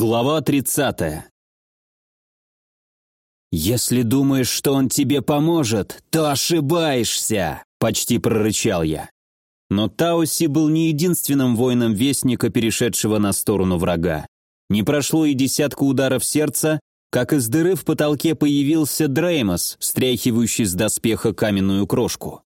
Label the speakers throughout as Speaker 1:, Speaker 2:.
Speaker 1: Глава 30. «Если думаешь, что он тебе поможет, то ошибаешься!» – почти прорычал я. Но Тауси был не единственным воином Вестника, перешедшего на сторону врага. Не прошло и десятка ударов сердца, как из дыры в потолке появился Дреймос, стряхивающий с доспеха каменную крошку.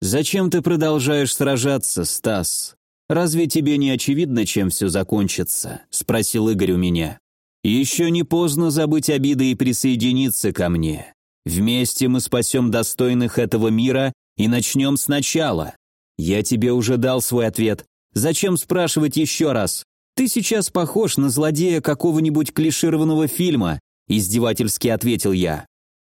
Speaker 1: «Зачем ты продолжаешь сражаться, Стас? «Разве тебе не очевидно, чем все закончится?» – спросил Игорь у меня. «Еще не поздно забыть обиды и присоединиться ко мне. Вместе мы спасем достойных этого мира и начнем сначала. Я тебе уже дал свой ответ. Зачем спрашивать еще раз? Ты сейчас похож на злодея какого-нибудь клишированного фильма», – издевательски ответил я.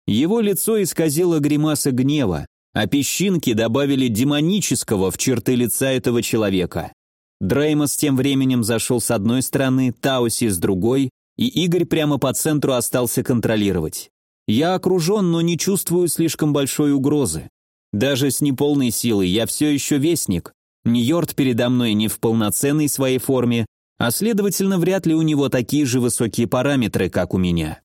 Speaker 1: Его лицо исказило гримаса гнева, а песчинки добавили демонического в черты лица этого человека. Дреймос тем временем зашел с одной стороны, Тауси с другой, и Игорь прямо по центру остался контролировать. Я окружен, но не чувствую слишком большой угрозы. Даже с неполной силой я все еще вестник. Ньорд передо мной не в полноценной своей форме, а следовательно, вряд ли у него такие же высокие параметры, как у меня.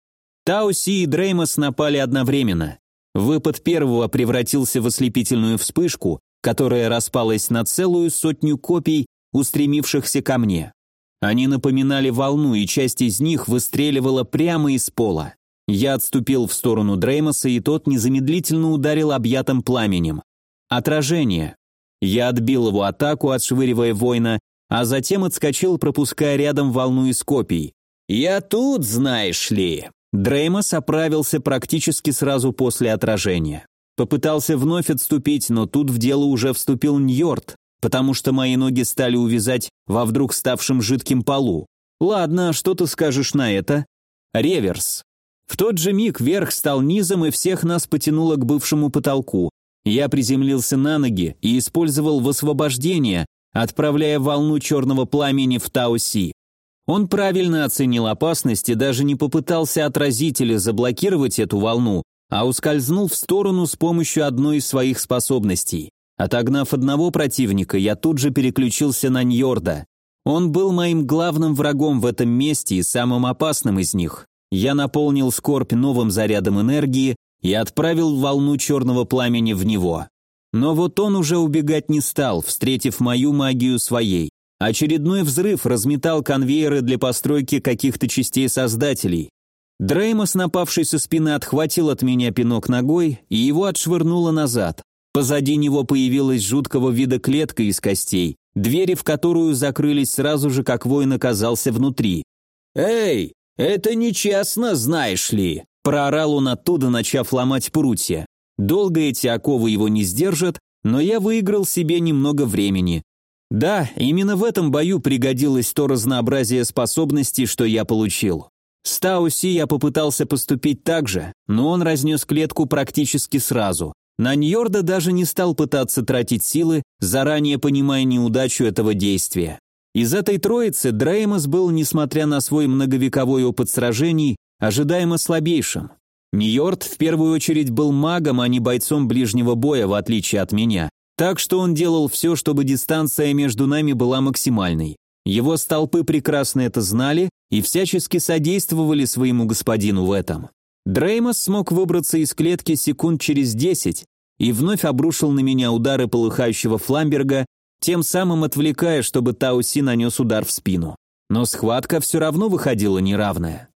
Speaker 1: Тауси и Дреймос напали одновременно. Выпад первого превратился в ослепительную вспышку, которая распалась на целую сотню копий, устремившихся ко мне. Они напоминали волну, и часть из них выстреливала прямо из пола. Я отступил в сторону Дреймоса, и тот незамедлительно ударил объятым пламенем. Отражение. Я отбил его атаку, отшвыривая воина, а затем отскочил, пропуская рядом волну из копий. «Я тут, знаешь ли!» Дреймос оправился практически сразу после отражения. Попытался вновь отступить, но тут в дело уже вступил Ньорд, потому что мои ноги стали увязать во вдруг ставшем жидким полу. Ладно, что ты скажешь на это? Реверс. В тот же миг верх стал низом, и всех нас потянуло к бывшему потолку. Я приземлился на ноги и использовал высвобождение, отправляя волну черного пламени в Тауси. Он правильно оценил опасность и даже не попытался отразить или заблокировать эту волну, а ускользнул в сторону с помощью одной из своих способностей. Отогнав одного противника, я тут же переключился на Ньорда. Он был моим главным врагом в этом месте и самым опасным из них. Я наполнил скорбь новым зарядом энергии и отправил волну черного пламени в него. Но вот он уже убегать не стал, встретив мою магию своей. Очередной взрыв разметал конвейеры для постройки каких-то частей создателей. Дреймос, напавший со спины, отхватил от меня пинок ногой и его отшвырнуло назад. Позади него появилась жуткого вида клетка из костей, двери в которую закрылись сразу же, как воин оказался внутри. «Эй, это нечестно, знаешь ли!» Проорал он оттуда, начав ломать прутья. Долго эти оковы его не сдержат, но я выиграл себе немного времени. Да, именно в этом бою пригодилось то разнообразие способностей, что я получил. С Тауси я попытался поступить так же, но он разнес клетку практически сразу. На Ньорда даже не стал пытаться тратить силы, заранее понимая неудачу этого действия. Из этой троицы Дреймос был, несмотря на свой многовековой опыт сражений, ожидаемо слабейшим. Ньорд в первую очередь был магом, а не бойцом ближнего боя, в отличие от меня. Так что он делал все, чтобы дистанция между нами была максимальной. Его столпы прекрасно это знали и всячески содействовали своему господину в этом. Дреймос смог выбраться из клетки секунд через десять и вновь обрушил на меня удары полыхающего фламберга, тем самым отвлекая, чтобы Тауси нанес удар в спину. Но схватка все равно выходила неравная.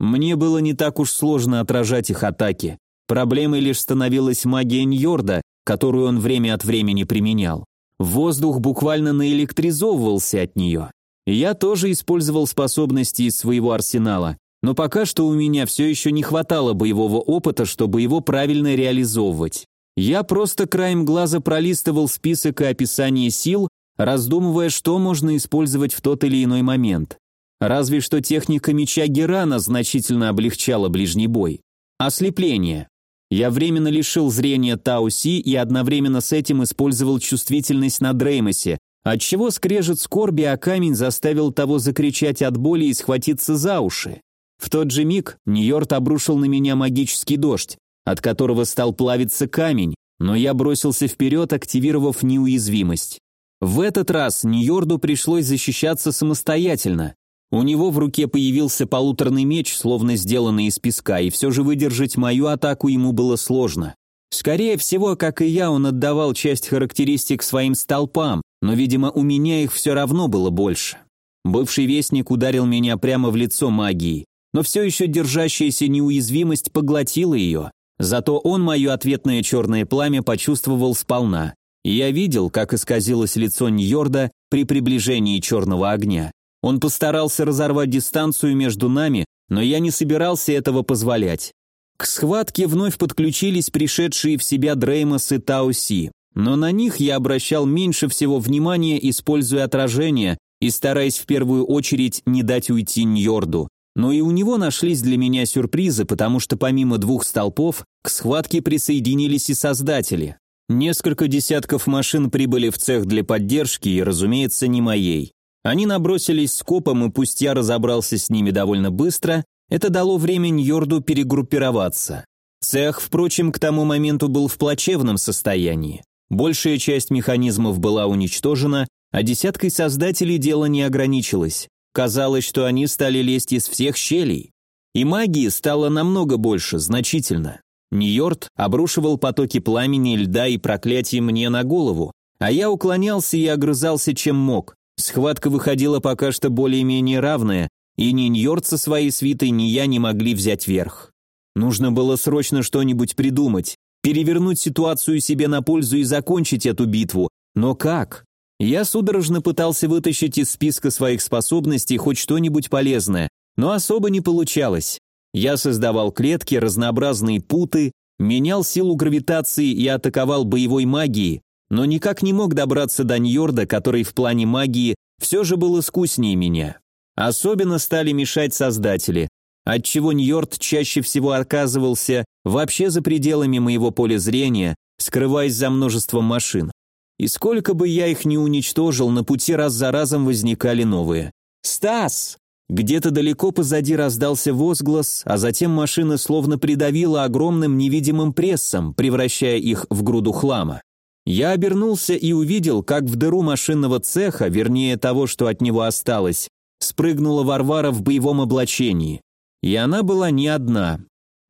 Speaker 1: Мне было не так уж сложно отражать их атаки. Проблемой лишь становилась магия Ньорда, которую он время от времени применял. Воздух буквально наэлектризовывался от нее. Я тоже использовал способности из своего арсенала, но пока что у меня все еще не хватало боевого опыта, чтобы его правильно реализовывать. Я просто краем глаза пролистывал список и описание сил, раздумывая, что можно использовать в тот или иной момент. Разве что техника меча Герана значительно облегчала ближний бой. Ослепление. Я временно лишил зрения Тауси и одновременно с этим использовал чувствительность на Дреймосе, отчего скрежет скорби, а камень заставил того закричать от боли и схватиться за уши. В тот же миг Ньорд обрушил на меня магический дождь, от которого стал плавиться камень, но я бросился вперед, активировав неуязвимость. В этот раз Ньорду пришлось защищаться самостоятельно. У него в руке появился полуторный меч, словно сделанный из песка, и все же выдержать мою атаку ему было сложно. Скорее всего, как и я, он отдавал часть характеристик своим столпам, но, видимо, у меня их все равно было больше. Бывший вестник ударил меня прямо в лицо магией, но все еще держащаяся неуязвимость поглотила ее. Зато он мое ответное черное пламя почувствовал сполна. Я видел, как исказилось лицо Ньорда при приближении черного огня. Он постарался разорвать дистанцию между нами, но я не собирался этого позволять. К схватке вновь подключились пришедшие в себя Дреймос и Тауси, но на них я обращал меньше всего внимания, используя отражение и стараясь в первую очередь не дать уйти Ньорду. Но и у него нашлись для меня сюрпризы, потому что помимо двух столпов к схватке присоединились и создатели. Несколько десятков машин прибыли в цех для поддержки и, разумеется, не моей. Они набросились скопом, и пусть я разобрался с ними довольно быстро, это дало время Ньорду перегруппироваться. Цех, впрочем, к тому моменту был в плачевном состоянии. Большая часть механизмов была уничтожена, а десяткой создателей дело не ограничилось. Казалось, что они стали лезть из всех щелей. И магии стало намного больше, значительно. Ньорд обрушивал потоки пламени, льда и проклятий мне на голову, а я уклонялся и огрызался чем мог. Схватка выходила пока что более-менее равная, и ни Ньорд со своей свитой, ни я не могли взять верх. Нужно было срочно что-нибудь придумать, перевернуть ситуацию себе на пользу и закончить эту битву. Но как? Я судорожно пытался вытащить из списка своих способностей хоть что-нибудь полезное, но особо не получалось. Я создавал клетки, разнообразные путы, менял силу гравитации и атаковал боевой магией, но никак не мог добраться до Ньорда, который в плане магии все же был искуснее меня. Особенно стали мешать создатели, отчего Ньорд чаще всего оказывался вообще за пределами моего поля зрения, скрываясь за множеством машин. И сколько бы я их не уничтожил, на пути раз за разом возникали новые. «Стас!» Где-то далеко позади раздался возглас, а затем машина словно придавила огромным невидимым прессом, превращая их в груду хлама. Я обернулся и увидел, как в дыру машинного цеха, вернее того, что от него осталось, спрыгнула Варвара в боевом облачении. И она была не одна.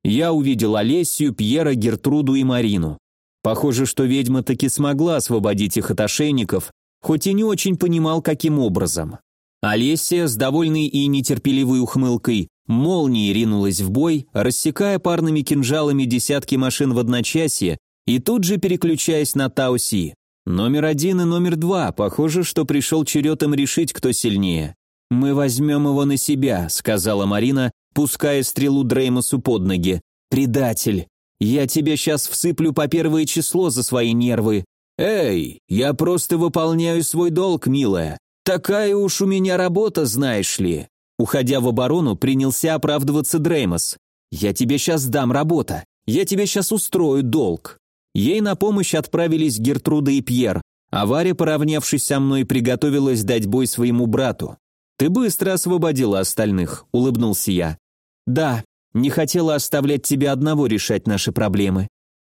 Speaker 1: Я увидел Олесью, Пьера, Гертруду и Марину. Похоже, что ведьма таки смогла освободить их от ошейников, хоть и не очень понимал, каким образом. Олеся с довольной и нетерпеливой ухмылкой молнией ринулась в бой, рассекая парными кинжалами десятки машин в одночасье и тут же переключаясь на Тауси. Номер один и номер два, похоже, что пришел черед им решить, кто сильнее. «Мы возьмем его на себя», — сказала Марина, пуская стрелу Дреймосу под ноги. «Предатель! Я тебе сейчас всыплю по первое число за свои нервы». «Эй, я просто выполняю свой долг, милая. Такая уж у меня работа, знаешь ли». Уходя в оборону, принялся оправдываться Дреймос. «Я тебе сейчас дам работа. Я тебе сейчас устрою долг». Ей на помощь отправились Гертруда и Пьер, а Варя, поравнявшись со мной, приготовилась дать бой своему брату. «Ты быстро освободила остальных», — улыбнулся я. «Да, не хотела оставлять тебя одного решать наши проблемы.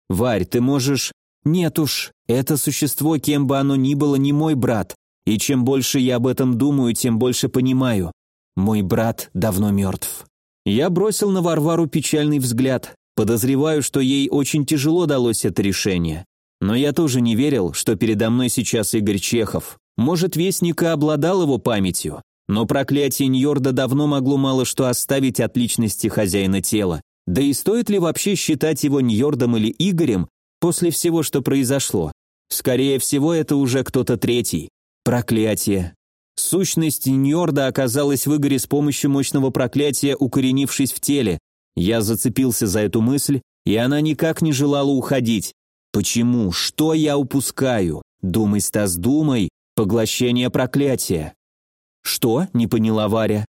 Speaker 1: Варь, ты можешь...» «Нет уж, это существо, кем бы оно ни было, не мой брат, и чем больше я об этом думаю, тем больше понимаю. Мой брат давно мертв». Я бросил на Варвару печальный взгляд. Подозреваю, что ей очень тяжело далось это решение. Но я тоже не верил, что передо мной сейчас Игорь Чехов. Может, Вестника обладал его памятью, но проклятие Ньорда давно могло мало что оставить от личности хозяина тела. Да и стоит ли вообще считать его Ньордом или Игорем после всего, что произошло? Скорее всего, это уже кто-то третий. Проклятие. Сущность Ньорда оказалась в Игоре с помощью мощного проклятия, укоренившись в теле, я зацепился за эту мысль, и она никак не желала уходить. Почему? Что я упускаю? Думай, Стас, думай. Поглощение проклятия. Что? Не поняла Варя.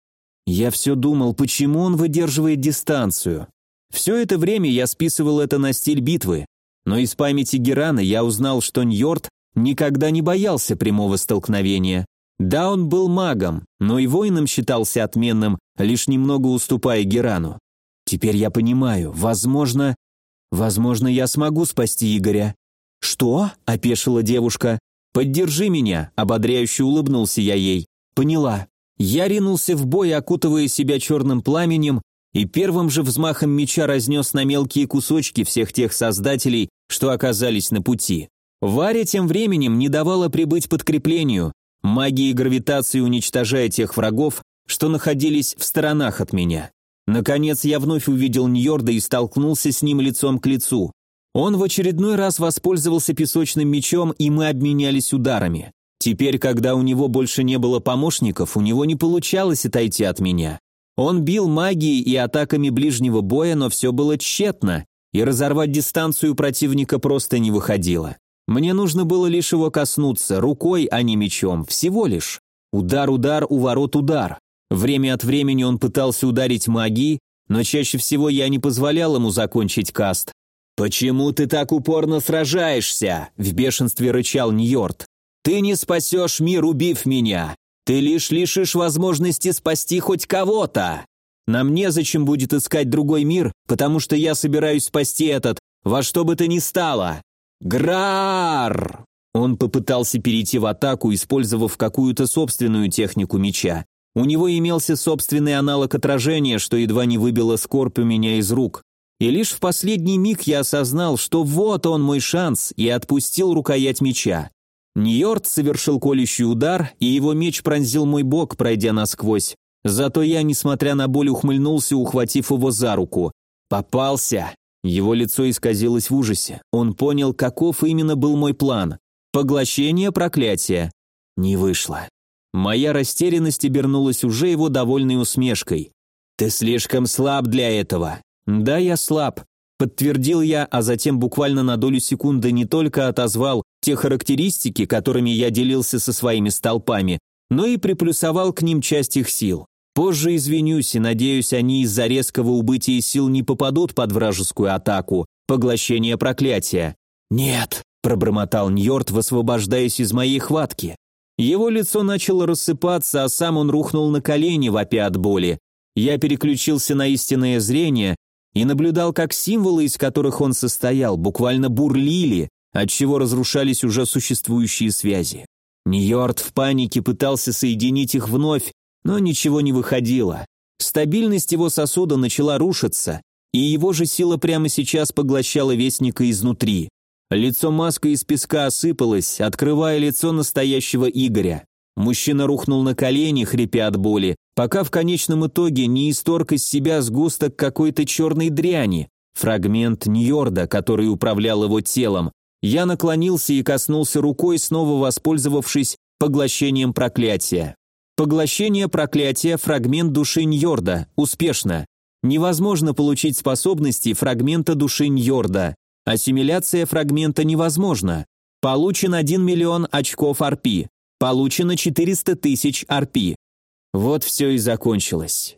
Speaker 1: Я все думал, почему он выдерживает дистанцию. Все это время я списывал это на стиль битвы, но из памяти Герана я узнал, что Ньорд никогда не боялся прямого столкновения. Да, он был магом, но и воином считался отменным, лишь немного уступая Герану. Теперь я понимаю, возможно... Возможно, я смогу спасти Игоря. Что? — опешила девушка. «Поддержи меня», — ободряюще улыбнулся я ей. «Поняла. Я ринулся в бой, окутывая себя черным пламенем, и первым же взмахом меча разнес на мелкие кусочки всех тех создателей, что оказались на пути. Варя тем временем не давала прибыть подкреплению, магией гравитации уничтожая тех врагов, что находились в сторонах от меня. Наконец я вновь увидел Ньорда и столкнулся с ним лицом к лицу. Он в очередной раз воспользовался песочным мечом, и мы обменялись ударами. Теперь, когда у него больше не было помощников, у него не получалось отойти от меня. Он бил магией и атаками ближнего боя, но все было тщетно, и разорвать дистанцию противника просто не выходило. Мне нужно было лишь его коснуться, рукой, а не мечом, всего лишь. Удар-удар, уворот-удар. Время от времени он пытался ударить магией, но чаще всего я не позволял ему закончить каст. «Почему ты так упорно сражаешься?» – в бешенстве рычал Ньорд. «Ты не спасешь мир, убив меня. Ты лишь лишишь возможности спасти хоть кого-то. Нам незачем будет искать другой мир, потому что я собираюсь спасти этот, во что бы то ни стало. Грар! Он попытался перейти в атаку, использовав какую-то собственную технику меча. У него имелся собственный аналог отражения, что едва не выбило скорбь у меня из рук. И лишь в последний миг я осознал, что вот он мой шанс, и отпустил рукоять меча. Ньорд совершил колющий удар, и его меч пронзил мой бок, пройдя насквозь. Зато я, несмотря на боль, ухмыльнулся, ухватив его за руку. Попался. Его лицо исказилось в ужасе. Он понял, каков именно был мой план. Поглощение проклятия. Не вышло. Моя растерянность обернулась уже его довольной усмешкой. «Ты слишком слаб для этого». «Да, я слаб», — подтвердил я, а затем буквально на долю секунды не только отозвал те характеристики, которыми я делился со своими столпами, но и приплюсовал к ним часть их сил. Позже извинюсь и надеюсь, они из-за резкого убытия сил не попадут под вражескую атаку, поглощение проклятия. «Нет», — пробормотал Ньорд, высвобождаясь из моей хватки. Его лицо начало рассыпаться, а сам он рухнул на колени, вопя от боли. Я переключился на истинное зрение и наблюдал, как символы, из которых он состоял, буквально бурлили, отчего разрушались уже существующие связи. Ньорд в панике пытался соединить их вновь, но ничего не выходило. Стабильность его сосуда начала рушиться, и его же сила прямо сейчас поглощала вестника изнутри. Лицо маска из песка осыпалось, открывая лицо настоящего Игоря. Мужчина рухнул на колени, хрипя от боли, пока в конечном итоге не исторг из себя сгусток какой-то черной дряни, фрагмент Ньорда, который управлял его телом, я наклонился и коснулся рукой, снова воспользовавшись поглощением проклятия. Поглощение проклятия – фрагмент души Ньорда. Успешно. Невозможно получить способности фрагмента души Ньорда. Ассимиляция фрагмента невозможна. Получен 1 миллион очков арпи. Получено 400 тысяч арпи. Вот все и закончилось.